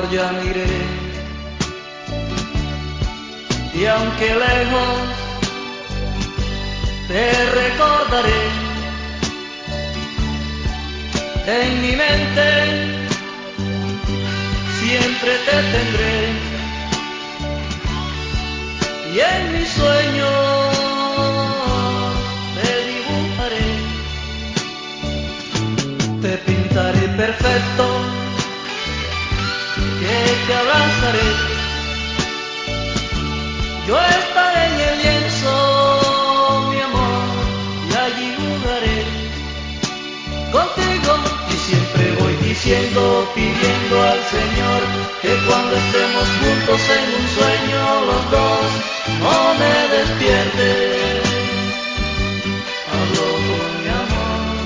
ya no iré. Y aunque lejos te recordaré, en mi mente siempre te tendré. Y en mis sueños pidiendo al Señor que cuando estemos juntos en un sueño los dos no me despierte. Hablo con mi amor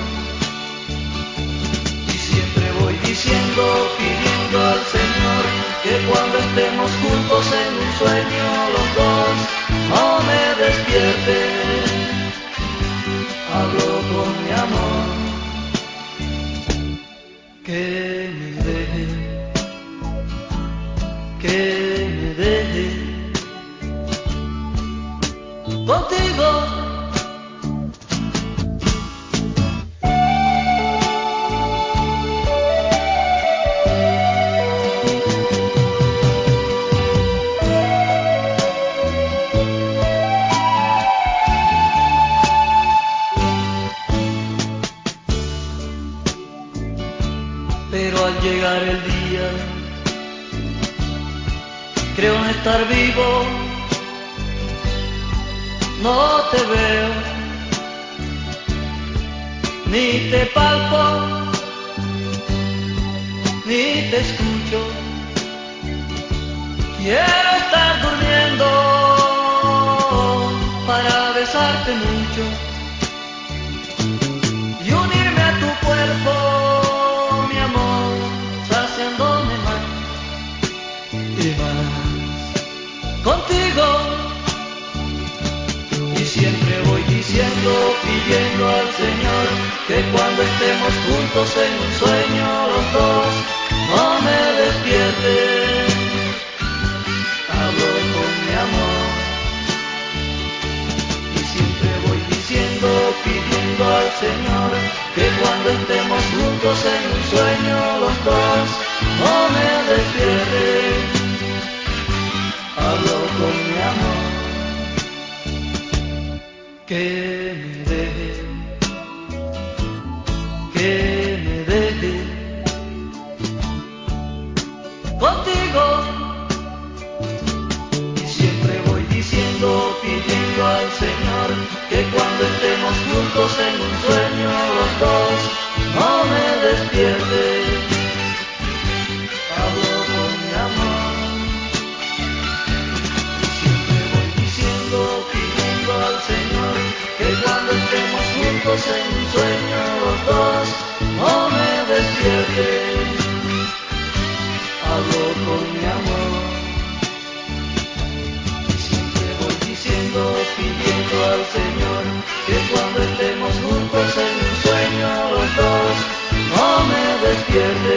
y siempre voy diciendo, pidiendo al Señor que cuando estemos juntos en un sueño los dos no me despierte. Hablo Pero al llegar el día, creo no estar vivo, no te veo, ni te palpo, ni te escucho. Quiero estar durmiendo para besarte pidiendo al Señor que cuando estemos juntos en un sueño los dos, no me despierte. Hablo con mi amor y siempre voy diciendo, pidiendo al Señor que cuando estemos juntos en un sueño los dos no me despiertes. Hablo con mi amor. Y siempre voy diciendo, pidiendo al Señor, que cuando estemos juntos en un sueño dos, no me despiertes. Hablo con mi amor. Y siempre voy diciendo, pidiendo al Señor, que cuando estemos juntos en together.